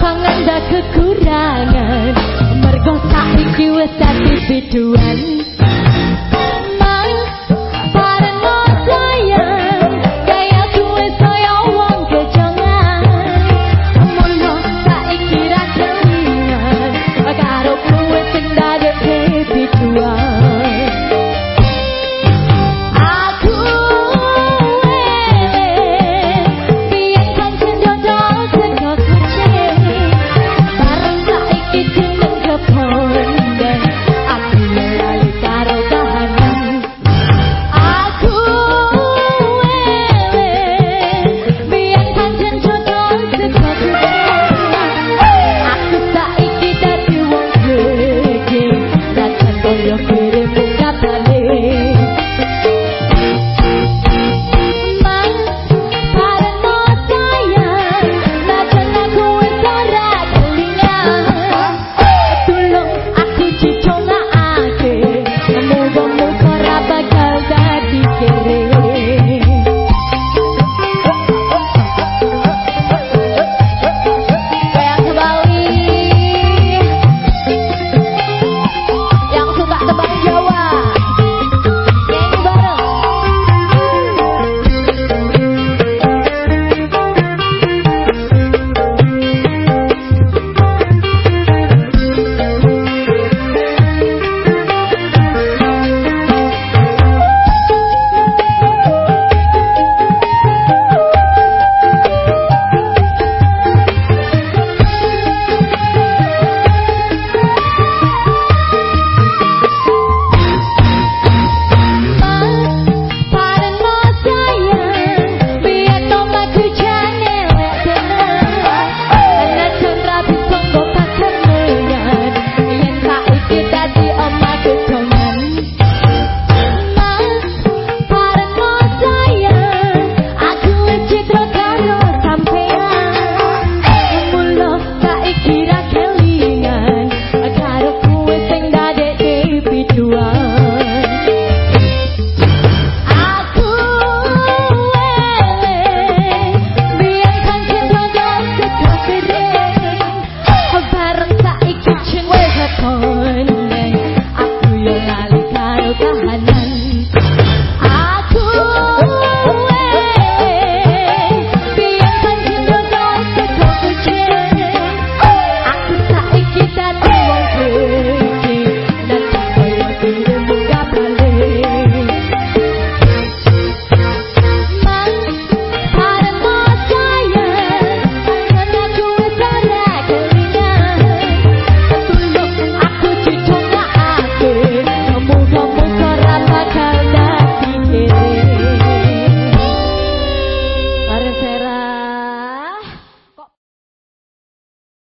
panganda kekurangan. Mergo saiki wis dadi biduan.